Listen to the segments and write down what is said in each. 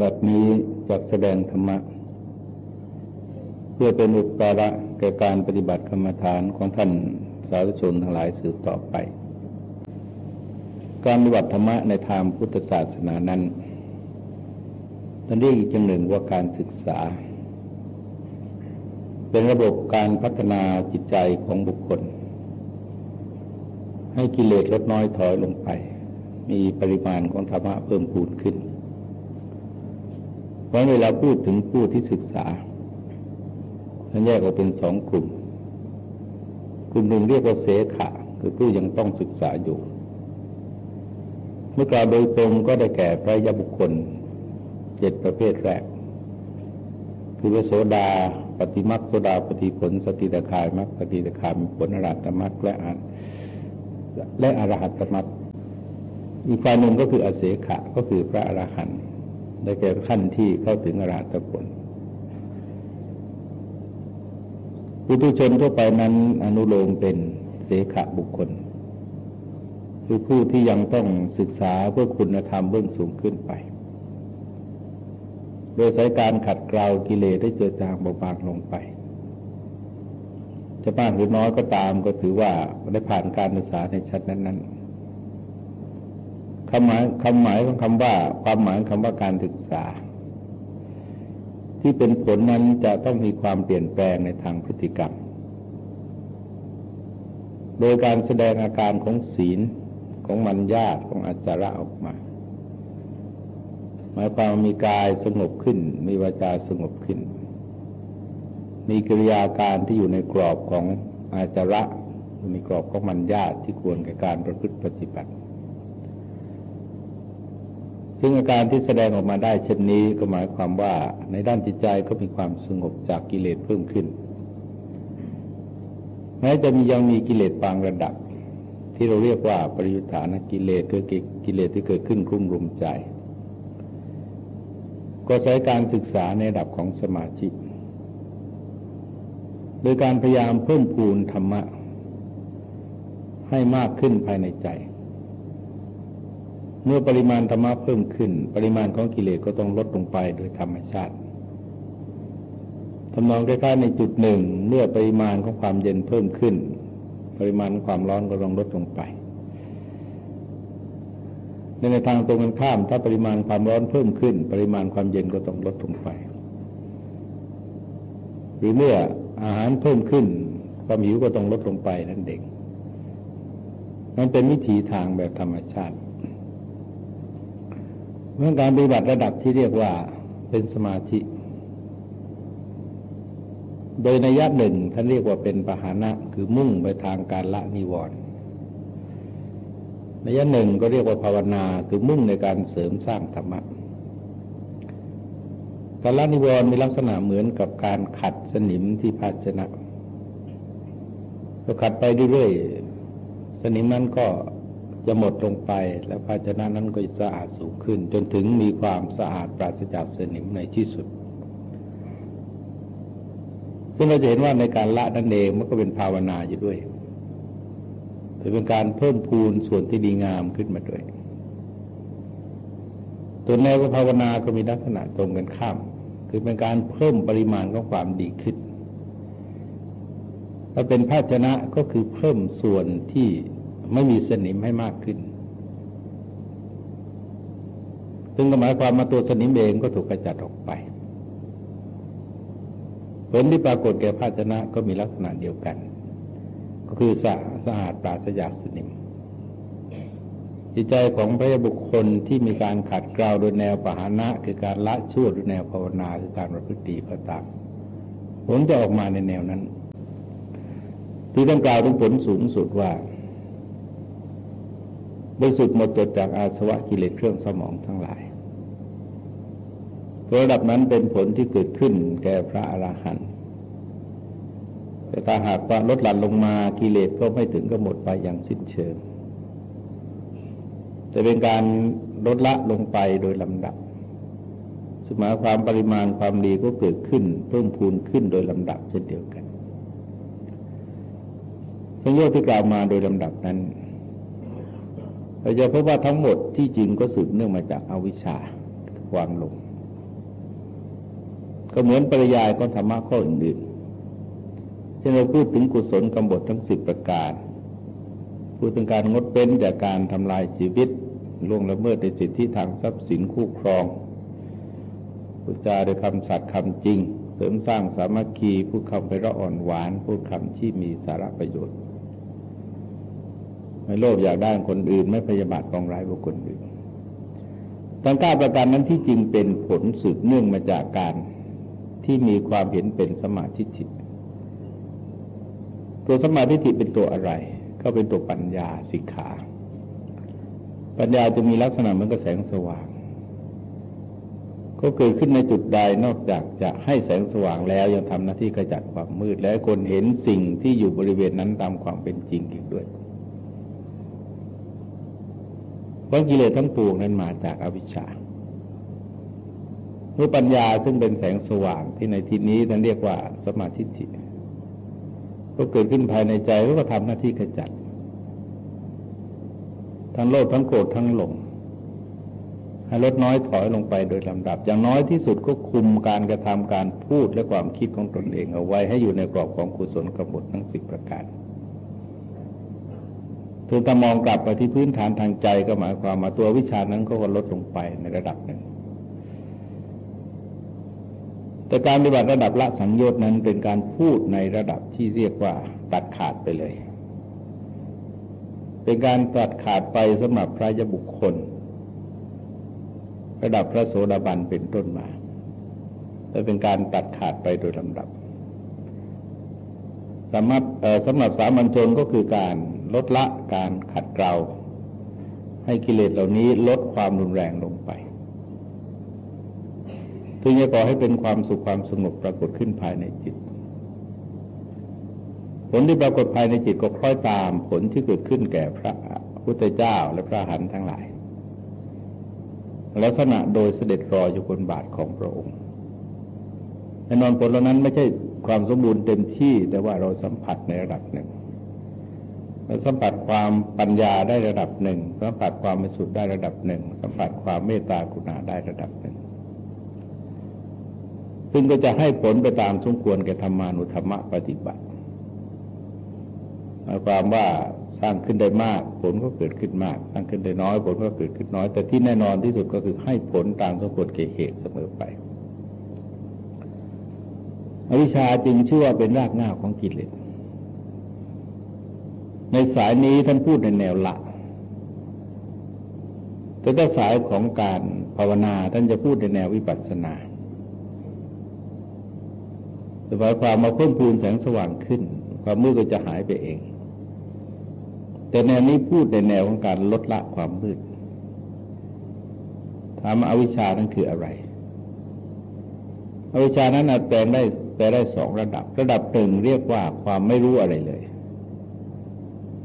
บัดนี้จักแสดงธรรมะ เพื่อเป็นอุปการะแก่การปฏิบัติกรรมฐานของท่านสาธุชนทั้งหลายสืบต่อไป การปฏิบัติธรรมะในทางพุทธศาสนานั้นท่นเรียกอีกอย่างหนึ่งว่าการศึกษา เป็นระบบการพัฒนาจิตใจของบุคคล ให้กิเลสลดน้อยถอยลงไป มีปริมาณของธรรมะเพิ่มพูนขึ้น เพราะเวลาพูดถึงผู้ที่ศึกษาท่านแยกออกเป็นสองกลุ่ม กลุ่มหนึ่งเรียกว่าเสขะ คือผู้ยังต้องศึกษาอยู่ เมื่อกล่าวโดยตรงก็ได้แก่พระยาบุคคลเจ็ดประเภทแรก คือพระโสดาปฏิมักโสดาปฏิผล สติตคายมักสติตคายมีผลอรัตมักและอันและอรหัตมักอีกฝ่ายหนึ่งก็คืออเสขะก็คือพระอรหันต์ ได้แก่ขั้นที่เข้าถึงอรหัตผลผู้ทุชนทั่วไปนั้นอนุโลมเป็นเสขะบุคคล คือผู้ที่ยังต้องศึกษาเพื่อคุณธรรมเบื้องสูงขึ้นไป โดยสายการขัดเกลากิเลสได้เจอจางเบาบางลงไป จะมากหรือน้อยก็ตามก็ถือว่าได้ผ่านการศึกษาในชั้นนั้น ๆ คำหมายคำหมายของคำว่า ความหมายคำว่าการศึกษา ที่เป็นผลนั้นจะต้องมีความเปลี่ยนแปลงในทางพฤติกรรม โดยการแสดงอาการของศีลของมัญญาตของอาจาระออกมา หมายความมีกายสงบขึ้น มีวาจาสงบขึ้น มีกิริยาการที่อยู่ในกรอบของอาจาระมีกรอบของมัญญาตที่ควรแก่การประพฤติปฏิบัติ ซึ่งอาการที่แสดงออกมาได้เช่นนี้ก็หมายความว่าในด้านจิตใจก็มีความสงบจากกิเลสเพิ่มขึ้น แม้จะมียังมีกิเลสบางระดับ ที่เราเรียกว่าปริยุทธานกิเลสคือกิเลสที่เกิดขึ้นคุ้มรุมใจ ก็ใช้การศึกษาในระดับของสมาธิโดยการพยายามเพิ่มพูนธรรมะ ให้มากขึ้นภายในใจ เมื่อปริมาณธรรมะเพิ่มขึ้น ปริมาณของกิเลสก็ต้องลดลงไปโดยธรรมชาติทำนองใกล้ๆในจุดหนึ่ง เมื่อปริมาณของความเย็นเพิ่มขึ้น ปริมาณความร้อนก็ต้องลดลงไปในในทางตรงกันข้าม ถ้าปริมาณความร้อนเพิ่มขึ้น ปริมาณความเย็นก็ต้องลดลงไป หรือเมื่ออาหารเพิ่มขึ้น ความหิวก็ต้องลดลงไปนั่นเองมันเป็นวิถีทางแบบธรรมชาติ เรื่องการปฏิบัติระดับที่เรียกว่าเป็นสมาธิ โดยในยะหนึ่งท่านเรียกว่าเป็นปหานะคือมุ่งไปทางการละนิวรณ์ในยะหนึ่งก็เรียกว่าภาวนาคือมุ่งในการเสริมสร้างธรรมะการละนิวรณ์มีลักษณะเหมือนกับการขัดสนิมที่ภาชนะก็ขัดไปเรื่อยๆสนิมนั้นก็ จะหมดลงไป แล้วภาชนะนั้นก็จะสะอาดสูงขึ้น จนถึงมีความสะอาดปราศจากสนิมในที่สุด ซึ่งเราจะเห็นว่าในการละนั่นเองมันก็เป็นภาวนาอยู่ด้วยถือเป็นการเพิ่มพูนส่วนที่ดีงามขึ้นมาด้วยตัวแนวภาวนาก็มีลักษณะตรงกันข้าม คือเป็นการเพิ่มปริมาณของความดีขึ้นถ้าเป็นภาชนะก็คือเพิ่มส่วนที่ ไม่มีสนิมให้มากขึ้น ซึ่งหมายความมาตัวสนิมเองก็ถูกกระจัดออกไปผลที่ปรากฏแก่ภาชนะก็มีลักษณะเดียวกัน ก็คือสะสะอาดปราศจากสนิม จิตใจของพระบุคคลที่มีการขัดเกลาโดยแนวปหานะ คือการละชั่วโดยแนวภาวนาคือการประพฤติก็ตามผลจะออกมาในแนวนั้น ที่ต้องกล่าวถึงผลสูงสุดว่า บริสุทธิ์หมดจดจากอาสวะกิเลสเครื่องสมองทั้งหลายระดับนั้นเป็นผลที่เกิดขึ้นแก่พระอราหันต์แต่ถ้าหากว่าลดหลั่นลงมากิเลสก็ไม่ถึงก็หมดไปอย่างสิ้นเชิง แต่เป็นการลดละลงไปโดยลำดับสมาความปริมาณความดีก็เกิดขึ้นเพิ่มพูนขึ้นโดยลำดับเช่นเดียวกันสัญญาที่กล่าวมาโดยลำดับนั้น เราจะพบว่าทั้งหมดที่จริงก็สืบเนื่องมาจากอาวิชชาวางลง ก็เหมือนปริยายของธรรมะข้ออื่นๆเช่นเราพูดถึงกุศลกำบททั้งสิบประการ พูดถึงการงดเว้นจากการทำลายชีวิตล่วงละเมิดในสิทธิทางทรัพย์สินคู่ครองพูดจาด้วยคำสัตย์คำจริง เสริมสร้างสามัคคีพูดคำไปราะอ่อนหวาน พูดคำที่มีสาระประโยชน์ ไม่โลภอยากได้คนอื่น ไม่พยาบาทกองร้ายบุคคลอื่นทั้งก้าประการนั้นที่จริงเป็นผลสืบเนื่องมาจากการที่มีความเห็นเป็นสมาธิิตตัวสมาธิิเป็นตัวอะไร ก็เป็นตัวปัญญาสิกขา ปัญญาจะมีลักษณะเหมือนกับแสงสว่าง ก็เกิดขึ้นในจุดใดนอกจากจะให้แสงสว่างแล้วยังทำหน้าที่กระจัดความมืด และคนเห็นสิ่งที่อยู่บริเวณนั้นตามความเป็นจริงอีกด้วย เพราะกิเลสทั้งปวงนั้นมาจากอวิชชาเมื่อปัญญาซึ่งเป็นแสงสว่างที่ในที่นี้ท่านเรียกว่าสมาธิจิตก็เกิดขึ้นภายในใจก็ทำหน้าที่ขจัด ทั้งโลภทั้งโกรธทั้งหลงให้ลดน้อยถอยลงไปโดยลำดับ อย่างน้อยที่สุดก็คุมการกระทำการพูดและความคิดของตนเองเอาไว้ให้อยู่ในกรอบของกุศลกบฏทั้งสิบประการ ถึงถ้ามองกลับไปที่พื้นฐานทางใจก็หมายความมาตัววิชานั้นก็ลดลงไปในระดับหนึ่ง แต่การปฏิบัติระดับละสังโยชน์นั้นเป็นการพูดในระดับที่เรียกว่าตัดขาดไปเลย เป็นการตัดขาดไปสำหรับพระยบุคคล ระดับพระโสดาบันเป็นต้นมาและเป็นการตัดขาดไปโดยลำดับสำหรับสำหรับสามัญชนก็คือการ ลดละการขัดเกลาให้กิเลสเหล่านี้ลดความรุนแรงลงไปถึงจะก่อให้เป็นความสุขความสงบปรากฏขึ้นภายในจิต ผลที่ปรากฏภายในจิตก็คล้อยตามผลที่เกิดขึ้นแก่พระพุทธเจ้าและพระหันทั้งหลาย ลักษณะโดยเสด็จรออยู่บนบาทของพระองค์แน่นอนผลเหล่านั้นไม่ใช่ความสมบูรณ์เต็มที่แต่ว่าเราสัมผัสในระดับหนึ่ง สัมผัสความปัญญาได้ระดับหนึ่ง สัมผัสความมิสุทธิ์ได้ระดับหนึ่ง สัมผัสความเมตตากรุณาได้ระดับหนึ่ง ซึ่งก็จะให้ผลไปตามสมควรแก่ธรรมานุธรรมปฏิบัติหมายความว่าสร้างขึ้นได้มาก ผลก็เกิดขึ้นมาก สร้างขึ้นได้น้อย ผลก็เกิดขึ้นน้อย แต่ที่แน่นอนที่สุดก็คือให้ผลตามสมควรแก่เหตุเสมอไป อวิชชาจึงชื่อว่าเป็นรากง้าของกิเลส ในสายนี้ท่านพูดในแนวละ แต่ถ้าสายของการภาวนาท่านจะพูดในแนววิปัสสนาแต่หมายความมาเพิ่มพูนแสงสว่างขึ้น ความมืดก็จะหายไปเอง แต่แนวนี้พูดในแนวของการลดละความมืดถามอวิชานั้นคืออะไร อวิชานั้นอาจแปลได้แปลได้สองระดับ ระดับหนึ่งเรียกว่าความไม่รู้อะไรเลย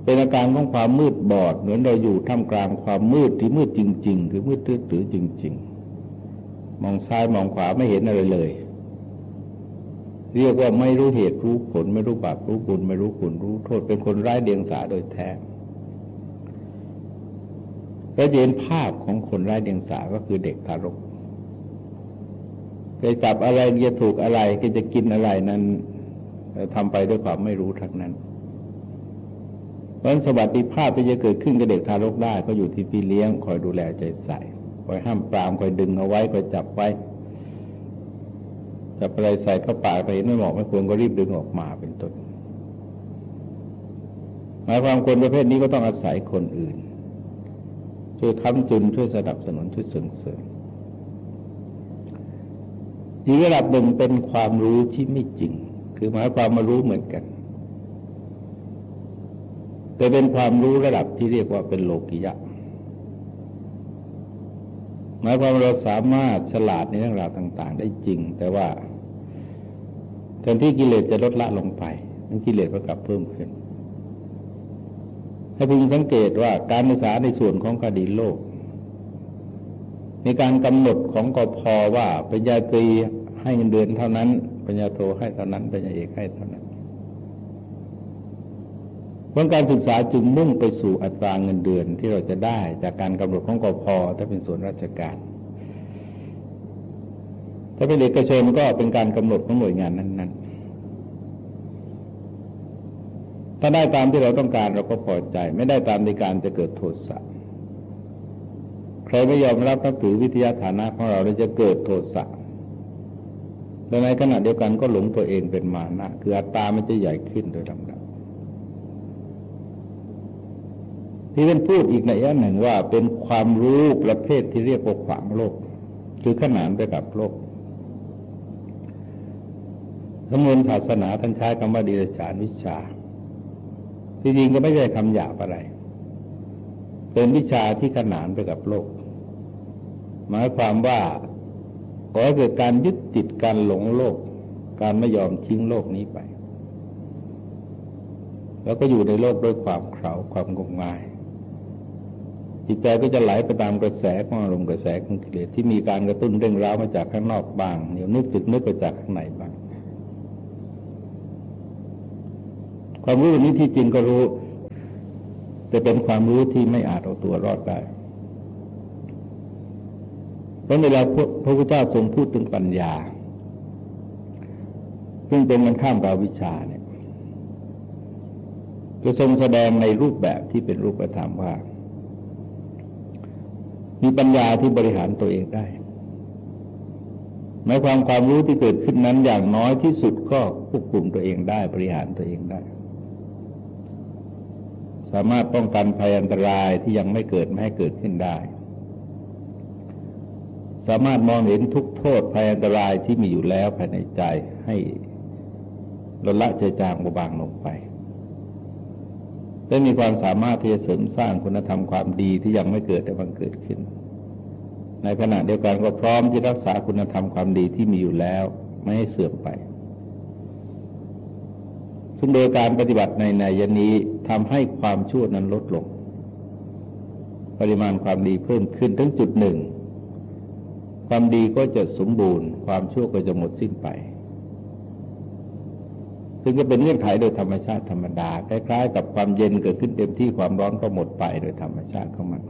เป็นอาการของความมืดบอด เหมือนเราอยู่ท่ามกลางความมืดที่มืดจริง ๆ คือมืดตื้อจริง ๆ มองซ้ายมองขวาไม่เห็นอะไรเลย เรียกว่าไม่รู้เหตุรู้ผล ไม่รู้บาปรู้บุญไม่รู้คุณรู้โทษเป็นคนไร้เดียงสาโดยแท้แล้วเห็นภาพของคนไร้เดียงสาก็คือเด็กทารกจะจับอะไรจะถูกอะไรจะกินอะไรนั้นทำไปด้วยความไม่รู้ทั้งนั้น ราะสวัสดิภาพที่จะเกิดขึ้นกับเด็กทารกได้ ก็อยู่ที่พี่เลี้ยงคอยดูแลใจใส่คอยห้ามปรามคอยดึงเอาไว้คอยจับไว้จับอะไรใส่เข้าปากไปไม่เหมาะไม่ควรก็รีบดึงออกมาเป็นต้นหมายความคนประเภทนี้ก็ต้องอาศัยคนอื่น ช่วยค้ำจุนช่วยสนับสนุนช่วยส่งเสริมอีกระดับหนึ่งเป็นความรู้ที่ไม่จริง คือหมายความมารู้เหมือนกัน แต่เป็นความรู้ระดับที่เรียกว่าเป็นโลกิยะ หมายความเราสามารถฉลาดในเรื่องราวต่าง ๆ ได้จริง แต่ว่าแทนที่กิเลสจะลดละลงไปนั้นกิเลสก็กลับเพิ่มขึ้น ให้พึงสังเกตว่าการศึกษาในส่วนของคดีโลก ในการกำหนดของกพว่าปัญญาตรีให้เงินเดือนเท่านั้นปัญญาโทให้เท่านั้นปัญญาเอกให้เท่านั้น ผลการศึกษาจึงมุ่งไปสู่อัตราเงินเดือนที่เราจะได้จากการกำหนดของกพถ้าเป็นส่วนราชการ ถ้าเป็นเอกชนก็เป็นการกำหนดของหน่วยงานนั้น ๆ ถ้าได้ตามที่เราต้องการเราก็พอใจ ไม่ได้ตามในการจะเกิดโทสะใครไม่ยอมรับนับถือวิทยาฐานะของเราเราจะเกิดโทสะและในขณะเดียวกันก็หลงตัวเองเป็นมานะ คืออัตตามันจะใหญ่ขึ้นโดยลำดับ ที่เป็นพูดอีกในย่าหนึ่งว่าเป็นความรู้ประเภทที่เรียกว่าขวางโลก คือขนานไปกับโลกสมุนศาสนาท่านใช้คำว่าดีรฉานวิชา ที่จริงก็ไม่ใช่คำหยาบอะไร เป็นวิชาที่ขนานไปกับโลก หมายความว่าขอให้เกิดการยึดติดการหลงโลก การไม่ยอมทิ้งโลกนี้ไป แล้วก็อยู่ในโลกด้วยความเขาความงมงาย จิตใจก็จะไหลไปตามกระแสของอารมณ์กระแสของกิเลสที่มีการกระตุ้นเร่งร้าวมาจากข้างนอกบ้างเหนียวนึกจึกนึกไปจากข้างในบ้าง ความรู้นี้ที่จริงก็รู้ แต่เป็นความรู้ที่ไม่อาจเอาตัวรอดได้เพราะเวลาพระพุทธเจ้าทรงพูดถึงปัญญา ซึ่งเป็นมันข้ามกับวิชาเนี่ยจะทรงแสดงในรูปแบบที่เป็นรูปธรรมว่า มีปัญญาที่บริหารตัวเองได้หมายความความรู้ที่เกิดขึ้นนั้นอย่างน้อยที่สุดก็ควบคุมตัวเองได้บริหารตัวเองได้ สามารถป้องกันภัยอันตรายที่ยังไม่เกิดไม่ให้เกิดขึ้นได้ สามารถมองเห็นทุกโทษภัยอันตรายที่มีอยู่แล้วภายในใจให้ลดละเจจางเบาบางลงไป ได้มีความสามารถที่จะเสริมสร้างคุณธรรมความดีที่ยังไม่เกิดแต่บังเกิดขึ้น ในขณะเดียวกันก็พร้อมที่รักษาคุณธรรมความดีที่มีอยู่แล้วไม่ให้เสื่อมไป ซึ่งโดยการปฏิบัติในในยนี้ทำให้ความชั่วนั้นลดลง ปริมาณความดีเพิ่มขึ้นถึงจุดหนึ่ง ความดีก็จะสมบูรณ์ ความชั่วก็จะหมดสิ้นไป ซึ่งก็เป็นเงื่อนไขโดยธรรมชาติธรรมดาคล้ายๆ กับความเย็นเกิดขึ้นเต็มที่ความร้อนก็หมดไปโดยธรรมชาติของมัน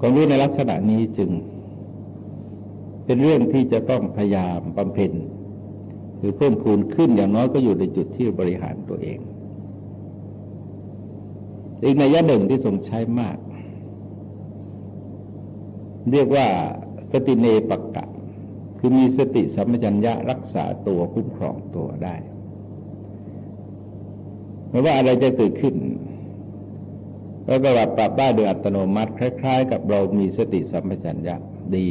ความรู้ในลักษณะนี้จึง เป็นเรื่องที่จะต้องพยายามบำเพ็ญคือเพิ่มพูนขึ้นอย่างน้อยก็อยู่ในจุดที่บริหารตัวเอง อีกในยะหนึ่งที่ทรงใช้มาก เรียกว่าสติเนปักกะ คือมีสติสัมปชัญญะรักษาตัวคุ้มครองตัวได้ไม่ว่าอะไรจะเกิดขึ้นแล้วก็ปรับได้โดยอัตโนมัติ คล้าย ๆ กับเรามีสติสัมปชัญญะดี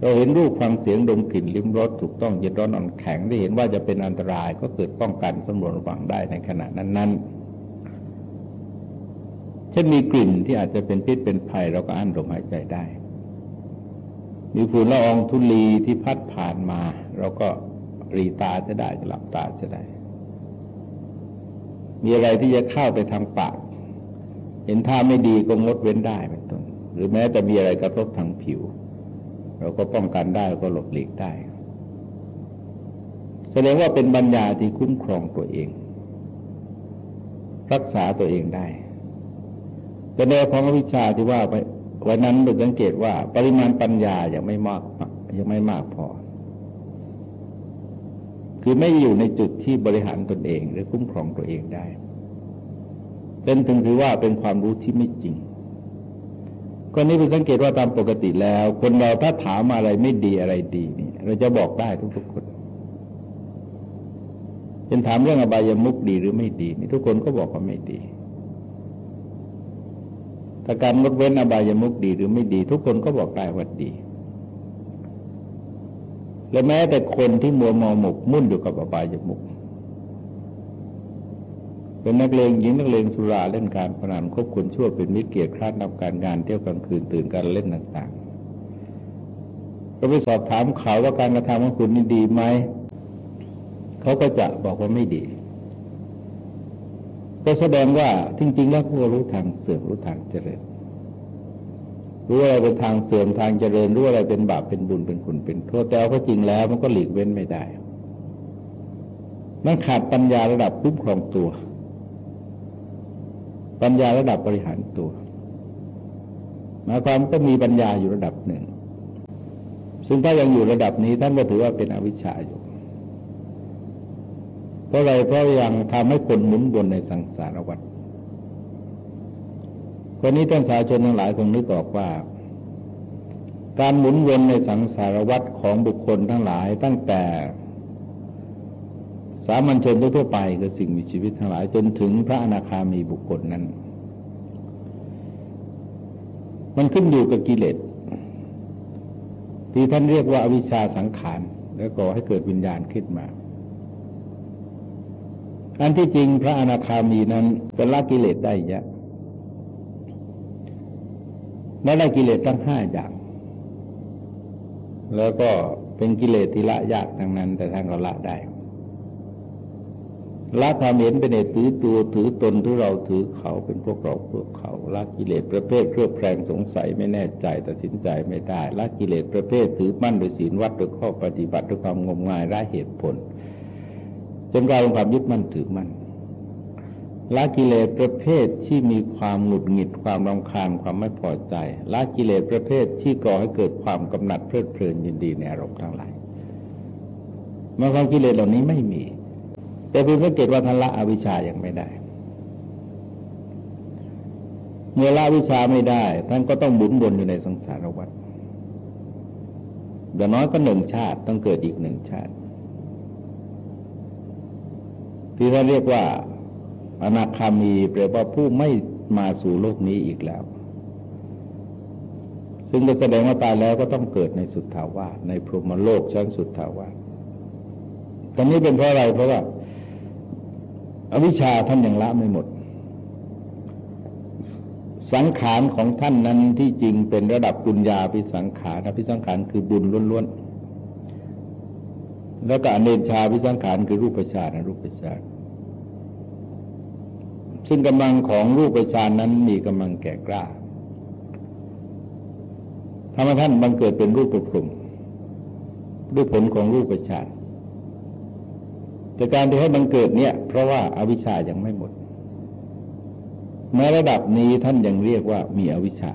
เราเห็นรูปฟังเสียงดมกลิ่นลิ้มรสถูกต้องเย็นร้อนอ่อนแข็งได้เห็นว่าจะเป็นอันตรายก็เกิดป้องกันสำรวจระวังได้ในขณะนั้น ๆ เช่นมีกลิ่นที่อาจจะเป็นพิษเป็นภัยเราก็อั้นลมหายใจได้ มีฝุ่นละอองทุลีที่พัดผ่านมา เราก็รีตาจะได้จะหลับตาจะได้ มีอะไรที่จะเข้าไปทางปาก เห็นท่าไม่ดีก็งดเว้นได้เป็นต้นหรือแม้แต่มีอะไรกระทบทางผิว เราก็ป้องกันได้ก็หลบหลีกได้ แสดงว่าเป็นบัญญาที่คุ้มครองตัวเอง รักษาตัวเองได้แต่แนวของวิชาที่ว่าไป วันนั้นเราสังเกตว่า ปริมาณปัญญายังไม่มากยังไม่มากพอ คือไม่อยู่ในจุดที่บริหารตนเอง หรือคุ้มครองตัวเองได้ เป็นถึงถือว่าเป็นความรู้ที่ไม่จริงก็นี้เป็นสังเกตว่าตามปกติแล้ว คนเราถ้าถามอะไรไม่ดีอะไรดีนี่เราจะบอกได้ทุกๆคนเป็นถามเรื่องอบายมุกดีหรือไม่ดี นี่ทุกคนก็บอกว่าไม่ดี ถ้าการงดเว้นอบายมุกดีหรือไม่ดี ทุกคนก็บอกได้ว่าดี และแม้แต่คนที่มัวมองหมกมุ่นอยู่กับอบายมุกเป็นนักเลงหญิงนักเลงสุราเล่นการพนันคบคนชั่วเป็นมิตรเกียรติคร้านนับการงานเที่ยวกลางคืนตื่นการเล่นต่างๆ ก็ไปสอบถามเขาว่าการกระทำของคุณนี่ดีไหมเขาก็จะบอกว่าไม่ดี ก็แสดงว่าจริงๆแล้วพวกรู้ทางเสื่อมรู้ทางเจริญรู้อะไรเป็นทางเสื่อมทางเจริญรู้อะไรเป็นบาปเป็นบุญเป็นคุณเป็นโทษแต่เอาก็จริงแล้ว มันก็หลีกเว้นไม่ได้มันขาดปัญญาระดับคุ้มครองตัว ปัญญาระดับบริหารตัวหมายความก็มีปัญญาอยู่ระดับหนึ่ง ซึ่งถ้ายังอยู่ระดับนี้ท่านก็ถือว่าเป็นอวิชชาอยู่ เพราะอะไรเพราะยังทำให้คนหมุนวนในสังสารวัฏคนนี้ท่านสาชนทั้งหลายคงนึกออกว่า การหมุนวนในสังสารวัฏของบุคคลทั้งหลายตั้งแต่สามัญชนทั่วไปคือสิ่งมีชีวิตทั้งหลายจนถึงพระอนาคามีบุคคลนั้น มันขึ้นอยู่กับกิเลสที่ท่านเรียกว่าอวิชชาสังขาร แล้วก่อให้เกิดวิญญาณขึ้นมา อันที่จริงพระอนาคามีนั้นก็ละกิเลสได้เยอะและละกิเลสทั้งห้าอย่าง แล้วก็เป็นกิเลสที่ละยากทั้งนั้น แต่ท่านก็ละได้ ละความเห็นเป็นเหตุถือตัวถือตนที่เราถือเขาเป็นพวกเราพวกเขาละกิเลสประเภทเครือบแคลงสงสัยไม่แน่ใจตัดสินใจไม่ได้ละกิเลสประเภทถือมั่นโดยศีลวัดโดยข้อปฏิบัติด้วยความงมงายไร้เหตุผล จนกลายเป็นความยึดมั่นถือมั่นละกิเลสประเภทที่มีความหงุดหงิดความรำคาญความไม่พอใจละกิเลสประเภทที่ก่อให้เกิดความกำหนัดเพลิดเพลินยินดีในอารมณ์ทั้งหลายเมื่อความกิเลสเหล่านี้ไม่มี แต่คุณสังเกตว่าท่านละอวิชายังไม่ได้ เมื่อละวิชาไม่ได้ท่านก็ต้องบุนบนอยู่ในสังสารวัฏอย่างน้อยก็หนึ่งชาติต้องเกิดอีกหนึ่งชาติ ที่ท่านเรียกว่า อนาคามีแปลว่าผู้ไม่มาสู่โลกนี้อีกแล้ว ซึ่งจะแสดงว่าตายแล้วก็ต้องเกิดในสุทธาวาสในพรหมโลกชั้นสุทธาวาสตอนนี้เป็นเพราะอะไรเพราะว่าอวิชชาท่านยังละไม่หมด สังขารของท่านนั้นที่จริงเป็นระดับปุญญาพิสังขารนะพิสังขารคือบุญล้วนๆ แล้วก็อเนชาพิสังขารคือรูปฌานรูปฌานซึ่งกำลังของรูปฌานนั้นมีกำลังแก่กล้าทำให้ท่านบังเกิดเป็นรูปประพรมด้วยผลของรูปฌานแต่การที่ให้บังเกิดเนี่ย เพราะว่าอาวิชชายังไม่หมดแม้ระดับนี้ท่านยังเรียกว่ามีอวิชชา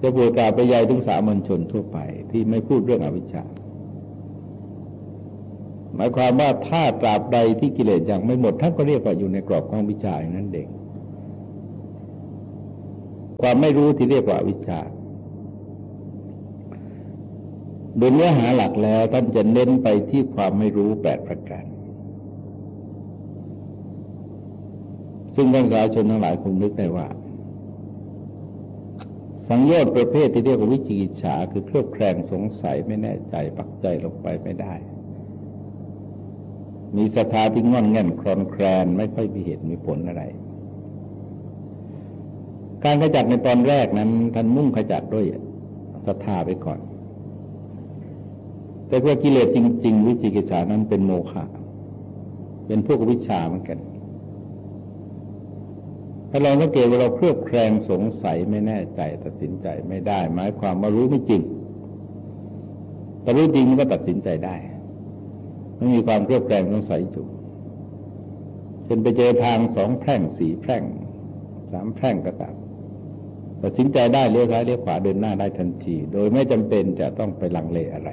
จะปวดกาไปใหญ่ถึงสามัญชนทั่วไป ที่ไม่พูดเรื่องอวิชชา หมายความว่าถ้าตราบใดที่กิเลสยังไม่หมดท่านก็เรียกว่าอยู่ในกรอบของวิชาอย่างนั้นเด็กความไม่รู้ที่เรียกว่าวิชาโดยเนื้อหาหลักแล้วท่านจะเน้นไปที่ความไม่รู้แปดประการ ซึ่งท่านสาชนทั้งหลายคงนึกได้ว่า สังโยชน์ประเภทที่เรียกว่าวิจิกิจฉาคือเครือบแคลงสงสัยไม่แน่ใจปักใจลงไปไม่ได้ มีสถาที่งอนแง่นคลอนแคลนไม่ค่อยมีเหตุมีผลอะไร การขจัดในตอนแรกนั้นท่านมุ่งขจัดด้วยศรัทธาไปก่อน แต่ว่ากิเลสจริง ๆ วิจิกิจฉานั้นเป็นโมฆะเป็นพวกวิชาเหมือนกัน ถ้าเราสังเกตว่าเราเครือบแคลงสงสัยไม่แน่ใจตัดสินใจไม่ได้ หมายความว่ารู้ไม่จริงแต่รู้จริงมันก็ตัดสินใจได้ ไม่มีความเครือบแคลงสงสัยอยู่เป็นไปเจอทางสองแพร่งสี่แพร่งสามแพร่งก็ตามตัดสินใจได้เลี้ยวซ้ายเลี้ยวขวาเดินหน้าได้ทันที โดยไม่จำเป็นจะต้องไปลังเลอะไร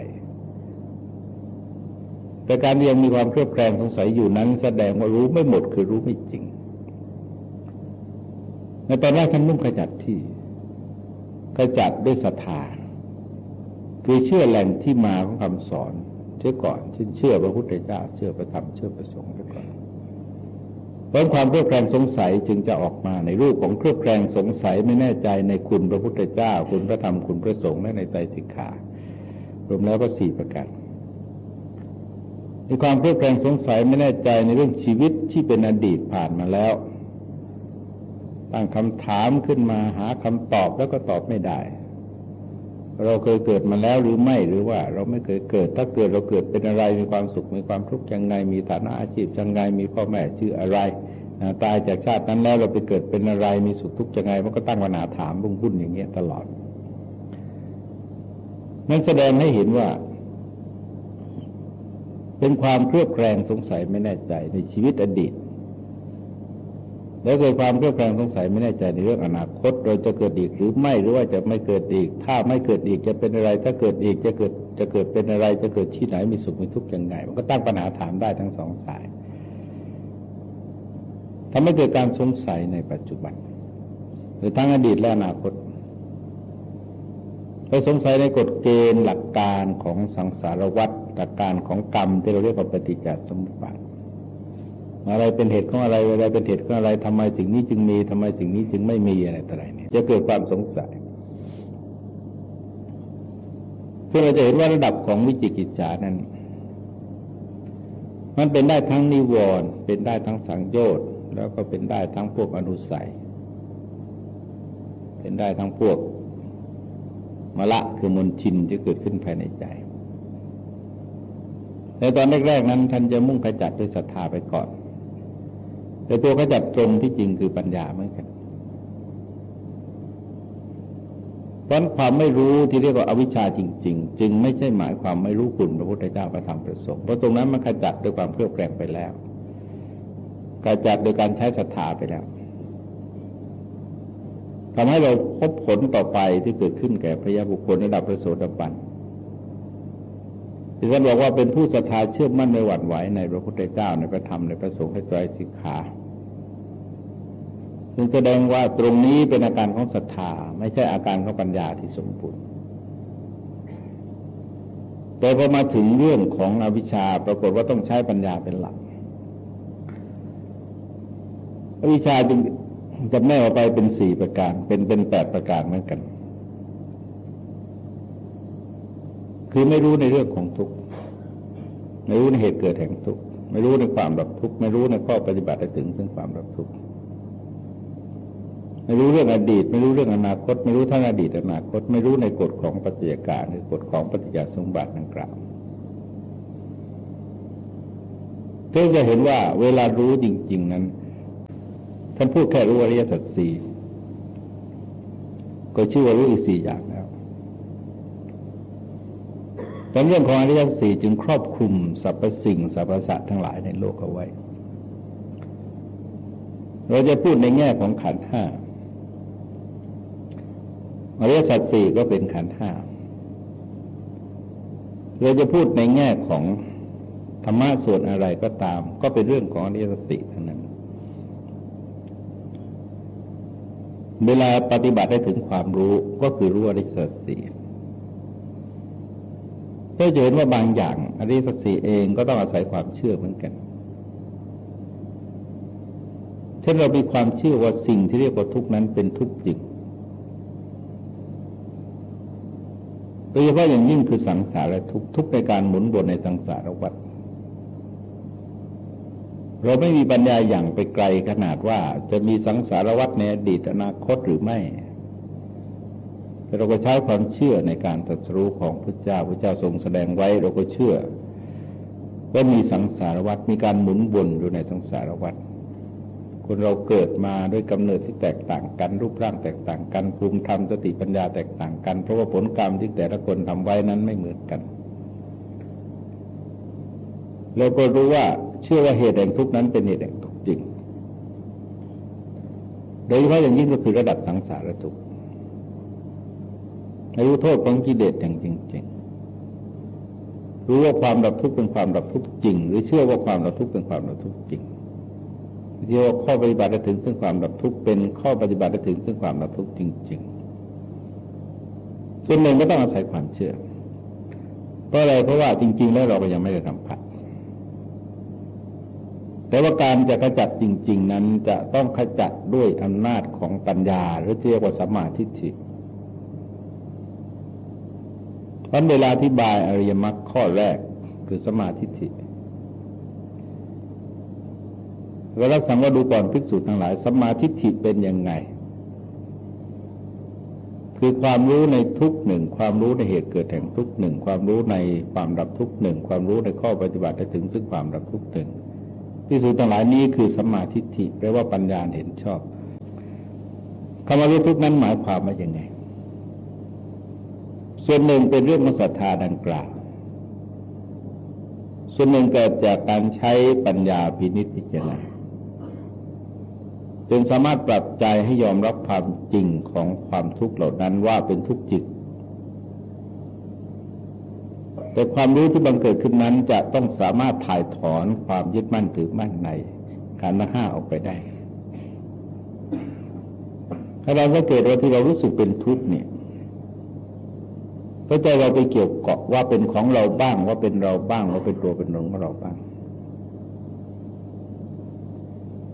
แต่การยังมีความเครือบแคลงสงสัยอยู่นั้น แสดงว่ารู้ไม่หมดคือรู้ไม่จริงในตอนแรกท่านมุ่งขจัดที่ขจัดด้วยศรัทธาคือเชื่อแหล่งที่มาของคำสอน เชื่อก่อนเช่นเชื่อพระพุทธเจ้า เชื่อพระธรรมเชื่อพระสงฆ์ไปก่อนเพราะความเครือบแคลงสงสัยจึงจะออกมาในรูปของเครือบแคลงสงสัยไม่แน่ใจในคุณพระพุทธเจ้า คุณพระธรรมคุณพระสงฆ์และในใจสิกขารวมแล้วก็สี่ประการมีความเพลิดเพลินสงสัยไม่แน่ใจในเรื่องชีวิตที่เป็นอดีตผ่านมาแล้วตั้งคำถามขึ้นมาหาคำตอบแล้วก็ตอบไม่ได้ เราเคยเกิดมาแล้วหรือไม่หรือว่าเราไม่เคยเกิด ถ้าเกิดเราเกิดเป็นอะไรมีความสุขมีความทุกข์ยังไง มีฐานะอาชีพยังไง มีพ่อแม่ชื่ออะไรตายจากชาตินั้นแล้วเราไปเกิดเป็นอะไรมีสุขทุกข์ยังไงมันก็ตั้งปัญหาถามบุ้งบุ้นอย่างเงี้ยตลอด นั่นแสดงให้เห็นว่า เป็นความเครือบแคลงสงสัยไม่แน่ใจในชีวิตอดีต แล้วเกิดความเครือบแคลงสงสัยไม่แน่ใจในเรื่องอนาคต เราจะเกิดอีกหรือไม่หรือว่าจะไม่เกิดอีก ถ้าไม่เกิดอีกจะเป็นอะไร ถ้าเกิดอีกจะเกิดจะเกิดเป็นอะไร จะเกิดที่ไหนมีสุขมีทุกข์ยังไง มันก็ตั้งปัญหาถามได้ทั้งสองสายทำให้เกิดการสงสัยในปัจจุบัน หรือทั้งอดีตและอนาคตไปสงสัยในกฎเกณฑ์หลักการของสังสารวัฏหลักการของกรรมที่เราเรียกว่าปฏิจจสมุปบาท อะไรเป็นเหตุของอะไรอะไรเป็นเหตุของอะไรทำไมสิ่งนี้จึงมีทำไมสิ่งนี้จึงไม่มีอะไรต่ออะไรเนี่ยจะเกิดความสงสัยซึ่งเราจะเห็นว่าระดับของวิจิกิจฉานั้น มันเป็นได้ทั้งนิวรณ์เป็นได้ทั้งสังโยชน์แล้วก็เป็นได้ทั้งพวกอนุสัย เป็นได้ทั้งพวกมละคือมนชินที่เกิดขึ้นภายในใจในตอนแรกๆนั้นท่านจะมุ่งขจัดด้วยศรัทธาไปก่อน แต่ตัวขจัดตรงที่จริงคือปัญญาเหมือนกันเพราะความไม่รู้ที่เรียกว่าอวิชชาจริง ๆ จึงไม่ใช่หมายความไม่รู้คุณพระพุทธเจ้าพระธรรมประสงค์เพราะตรงนั้นมันขจัดด้วยความเครือบแคลงไปแล้วขจัดโดยการใช้ศรัทธาไปแล้วทำให้เราพบผลต่อไปที่เกิดขึ้นแก่พระยาบุคคลระดับพระโสดาบัน ที่ท่านบอกว่าเป็นผู้ศรัทธาเชื่อมั่นในหวั่นไหวในพระพุทธเจ้าในพระธรรมในพระสงฆ์ในใจสิกขาซึ่งแสดงว่าตรงนี้เป็นอาการของศรัทธา ไม่ใช่อาการของปัญญาที่สมบูรณ์แต่พอมาถึงเรื่องของอวิชชาปรากฏว่าต้องใช้ปัญญาเป็นหลัก อวิชชาจึงจะแม่ออกไปเป็นสี่ประการ เป็นเป็นแปดประการเหมือนกัน คือไม่รู้ในเรื่องของทุกข์ไม่รู้ในเหตุเกิดแห่งทุกข์ไม่รู้ในความดับทุกข์ไม่รู้ในข้อปฏิบัติถึงซึ่งความดับทุกข์ไม่รู้เรื่องอดีต ไม่รู้เรื่องอนาคต ไม่รู้ทั้งอดีตอนาคต ไม่รู้ในกฎของปัจจัยการหรือกฎของปฏิจจสมบัติดังกล่าวก็จะเห็นว่าเวลารู้จริง ๆ นั้นท่านพูดแค่รู้อริยสัจสี่ก็ชื่อว่ารู้อีกสี่อย่าง แต่เรื่องของอริยสัจสี่จึงครอบคลุมสรรพสิ่งสรรพสัตว์ทั้งหลายในโลกเอาไว้ เราจะพูดในแง่ของขันห้าอริยสัจสี่ก็เป็นขันห้าเราจะพูดในแง่ของธรรมะส่วนอะไรก็ตาม ก็เป็นเรื่องของอริยสัจสี่ทั้งนั้น เวลาปฏิบัติได้ถึงความรู้ก็คือรู้อริยสัจสี่ ก็จะเห็นว่าบางอย่างอริสัตสีเองก็ต้องอาศัยความเชื่อเหมือนกัน เช่นเรามีความเชื่อว่าสิ่งที่เรียกว่าทุกนั้นเป็นทุกจริงโดยเฉพาะอย่างยิ่งคือสังสารทุกทุกในการหมุนวนในสังสารวัฏเราไม่มีปัญญาอย่างไปไกลขนาดว่าจะมีสังสารวัฏในอดีตอนาคตหรือไม่ เราก็ใช้ความเชื่อในการตรัสรู้ของพระเจ้าพระเจ้าทรงแสดงไว้เราก็เชื่อว่ามีสังสารวัฏมีการหมุนวนอยู่ในสังสารวัฏคนเราเกิดมาด้วยกำเนิดที่แตกต่างกัน รูปร่างแตกต่างกันภูมิธรรมสติปัญญาแตกต่างกัน เพราะว่าผลกรรมที่แต่ละคนทำไว้นั้นไม่เหมือนกันเราก็รู้ว่าเชื่อว่าเหตุแห่งทุกนั้นเป็นเหตุแห่งทุกจริง โดยเฉพาะอย่างยิ่งก็คือระดับสังสารทุกข์ รู้โทษของกิเลสอย่างจริงๆรู้ว่าความดับทุกข์เป็นความดับทุกข์จริง หรือเชื่อว่าความดับทุกข์เป็นความดับทุกข์จริงเรียกว่าข้อปฏิบัติถึงซึ่งความดับทุกข์เป็นข้อปฏิบัติถึงซึ่งความดับทุกข์จริงๆส่วนหนึ่งก็ต้องอาศัยความเชื่อ เพราะอะไรเพราะว่าจริง ๆ แล้วเราก็ยังไม่ได้สัมผัสแต่ว่าการจะขจัดจริง ๆ นั้นจะต้องขจัดด้วยอำนาจของปัญญา หรือเรียกว่าสัมมาทิฏฐิ พันเวลาอธิบายอริยมรรคข้อแรกคือสมาธิิเราลักสังว่าดูก่อนภิกษุทั้งหลาย สมาธิิเป็นยังไง คือความรู้ในทุกหนึ่ง ความรู้ในเหตุเกิดแห่งทุกหนึ่ง ความรู้ในความดับทุกหนึ่ง ความรู้ในข้อปฏิบัติได้ถึงซึ่งความดับทุกหนึ่งภิกษุทั้งหลายนี้คือสมาธิิแปลว่าปัญญาเห็นชอบคำว่ารู้ทุกนั้นหมายความว่าอย่างไง ส่วนหนึ่งเป็นเรื่องของศรัทธาดังกล่าว ส่วนหนึ่งเกิดจากการใช้ปัญญาพินิจพิจารณาจนสามารถปรับใจให้ยอมรับความจริงของความทุกข์เหล่านั้นว่าเป็นทุกข์จิต แต่ความรู้ที่บังเกิดขึ้นนั้นจะต้องสามารถถ่ายถอนความยึดมั่นถือมั่นในขันธ์ห้าออกไปได้ ถ้าเราสังเกตว่าที่เรารู้สึกเป็นทุกข์เนี่ย ก็ใจเราไปเกี่ยวเกาะว่าเป็นของเราบ้าง ว่าเป็นเราบ้างว่าเป็นตัวเป็นหนของเราบ้าง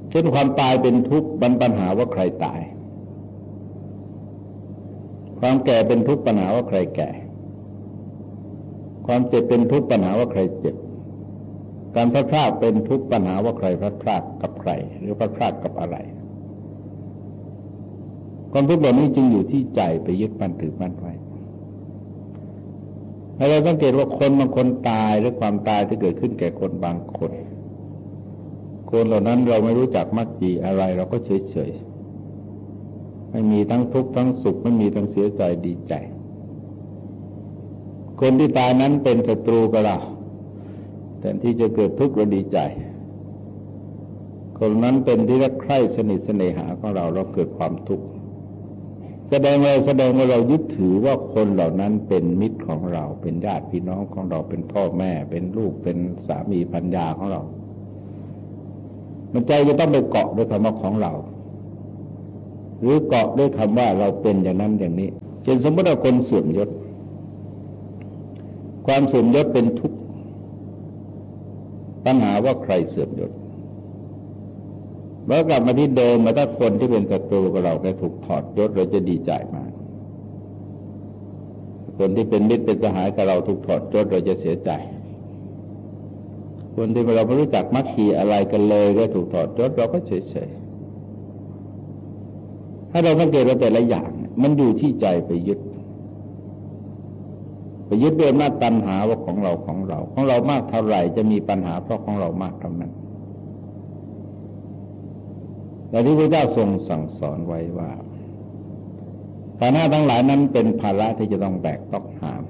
เช่นความตายเป็นทุกข์บันปัญหาว่าใครตาย ความแก่เป็นทุกข์ปัญหาว่าใครแก่ ความเจ็บเป็นทุกข์ปัญหาว่าใครเจ็บ การพลาดพลาดเป็นทุกข์ปัญหาว่าใครพลาดพลาดกับใคร หรือพลาดพลาดกับอะไรความทุกข์แบบนี้จึงอยู่ที่ใจไปยึดมั่นถือมั่นไว้ ให้เราสังเกตว่าคนบางคนตายหรือความตายที่เกิดขึ้นแก่คนบางคน คนเหล่านั้นเราไม่รู้จักมักจีอะไร เราก็เฉยเฉยไม่มีทั้งทุกข์ทั้งสุขไม่มีทั้งเสียใจดีใจ คนที่ตายนั้นเป็นศัตรูกับเราแต่ที่จะเกิดทุกข์เราดีใจ คนนั้นเป็นที่รักใคร่สนิทเสน่หาของเราเราเกิดความทุกข์ แสดงว่าแสดงว่าเรายึดถือว่าคนเหล่านั้นเป็นมิตรของเรา เป็นญาติพี่น้องของเราเป็นพ่อแม่ เป็นลูกเป็นสามีพัญญาของเรา มันใจจะต้องไปเกาะด้วยคำว่าของเรา หรือเกาะด้วยคำว่าเราเป็นอย่างนั้นอย่างนี้เช่นสมมติว่าคนเสื่อมยศ ความเสื่อมยศเป็นทุกข์ปัญหาว่าใครเสื่อมยศ เมื่อกลับมาที่เดิมมาถ้าคนที่เป็นศัตรูกับเราแค่ถูกถอดยศเราจะดีใจมาก คนที่เป็นมิตรเป็นสหายกับเราถูกถอดยศเราจะเสียใจ คนที่เราไม่รู้จักมักคีอะไรกันเลยก็ถูกถอดยศเราก็เฉยๆถ้าเราสังเกตว่าแต่ละอย่าง มันอยู่ที่ใจไปยึดไปยึดด้วยอำนาจตัณหาว่าของเราของเรา ของเรามากเท่าไหร่จะมีปัญหาเพราะของเรามากเท่านั้น แต่ที่พระเจ้าทรงสั่งสอนไว้ว่าฐานะทั้งหลายนั้นเป็นภาระที่จะต้องแบกต้องหาม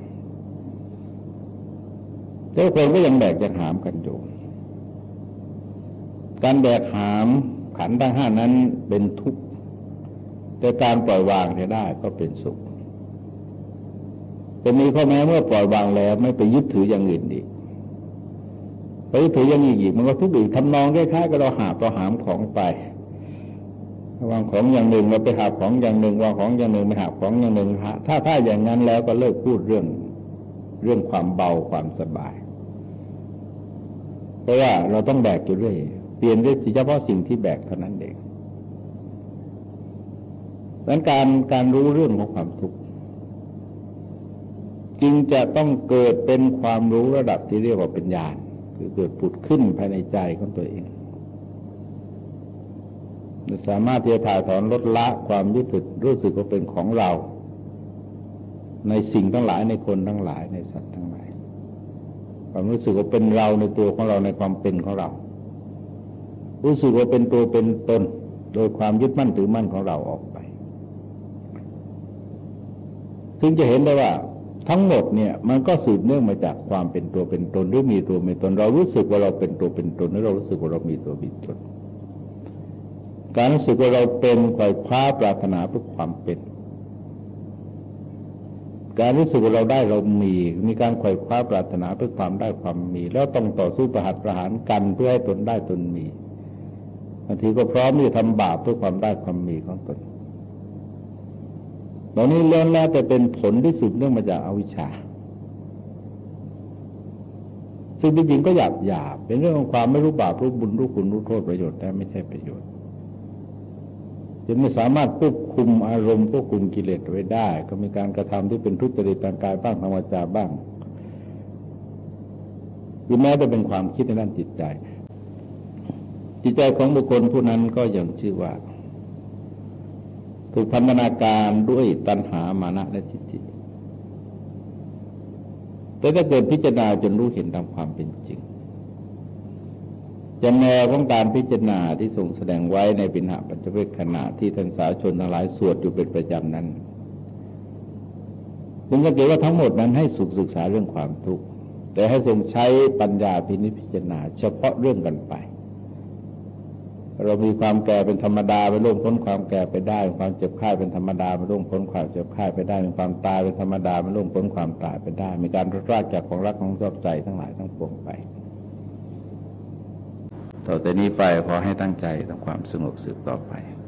ทุกคนก็ยังแบกยังหามกันอยู่ การแบกหามขันทั้งห้านั้นเป็นทุกข์ แต่การปล่อยวางได้ก็เป็นสุขจะมีข้อแม้เมื่อปล่อยวางแล้ว ไม่ไปยึดถืออย่างอื่นอีกไปยึดถืออย่างอื่นอีกมันก็ทุกข์อีกทำนองคล้ายๆกับเราหาตัวหามของไป วางของอย่างหนึ่งเราไปหาของอย่างหนึ่งวางของอย่างหนึ่งไปหาของอย่างหนึ่งถ้าถ้าอย่างนั้นแล้วก็เลิกพูดเรื่องเรื่องความเบาความสบาย เพราะว่าเราต้องแบกอยู่เรื่อยเปลี่ยนได้เฉพาะสิ่งที่แบกเท่านั้นเองดังการการรู้เรื่องของความทุกข์จึงจะต้องเกิดเป็นความรู้ระดับที่เรียกว่าเป็นญาณคือเกิดผุดขึ้นภายในใจของตัวเอง สามารถที่จะถ่ายถอนลดละความยึดติดรู้สึกว่าเป็นของเรา ในสิ่งทั้งหลายในคนทั้งหลายในสัตว์ทั้งหลาย ความรู้สึกว่าเป็นเราในตัวของเราในความเป็นของเรา รู้สึกว่าเป็นตัวเป็นตน โดยความยึดมั่นถือมั่นของเราออกไป ซึ่งจะเห็นได้ว่าทั้งหมดเนี่ยมันก็สืบเนื่องมาจากความเป็นตัวเป็นตนหรือมีตัวมีตน เรารู้สึกว่าเราเป็นตัวเป็นตนหรือเรารู้สึกว่าเรามีตัวมีตน การรู้สึกว่าเราเป็นไขว่คว้าปรารถนาเพื่อความเป็น การรู้สึกว่าเราได้เรามี มีการไขว่คว้าปรารถนาเพื่อความได้ความมี แล้วต้องต่อสู้ประหัตประหารกันเพื่อให้ตนได้ตนมีบางทีก็พร้อมที่จะทำบาปเพื่อความได้ความมีของตนตอนนี้เรื่องแล้วแต่เป็นผลที่สืบเนื่องมาจากอวิชชา ซึ่งจริงๆก็หยาบหยาบเป็นเรื่องของความไม่รู้บาปรู้บุญรู้คุณรู้โทษประโยชน์แต่ไม่ใช่ประโยชน์ จะไม่สามารถควบคุมอารมณ์ควบคุมกิเลสไว้ได้ ก็มีการกระทำที่เป็นทุจริตทางกายบ้างทางวาจาบ้างหรือแม้แต่เป็นความคิดในด้านจิตใจ จิตใจของบุคคลผู้นั้นก็ยังชื่อว่า ถูกพันธนาการด้วยตัณหามานะและจิตจิตแต่ถ้าเกิดพิจารณาจนรู้เห็นตามความเป็นจริง จำแนวของการพิจารณาที่ทรงแสดงไว้ในปิณหาปัจจเวกขณะที่ท่านสาชนทั้งหลายสวดอยู่เป็นประจำนั้นจึงสังเกตว่าทั้งหมดนั้นให้สุขศึกษาเรื่องความทุกข์แต่ให้ทรงใช้ปัญญาพินิพิจารณา เฉพาะเรื่องกันไป เรามีความแก่เป็นธรรมดาไปร่วมพ้นความแก่ไปได้ความเจ็บไข้เป็นธรรมดาไปร่วมพ้นความเจ็บไข้ไปได้มีความตายเป็นธรรมดาไปร่วมพ้นความตายไปได้ มีการรักจากของรักของชอบใจทั้งหลายทั้งปวงไป ต่อแต่นี้ไปขอให้ตั้งใจทำความสงบสืบต่อไป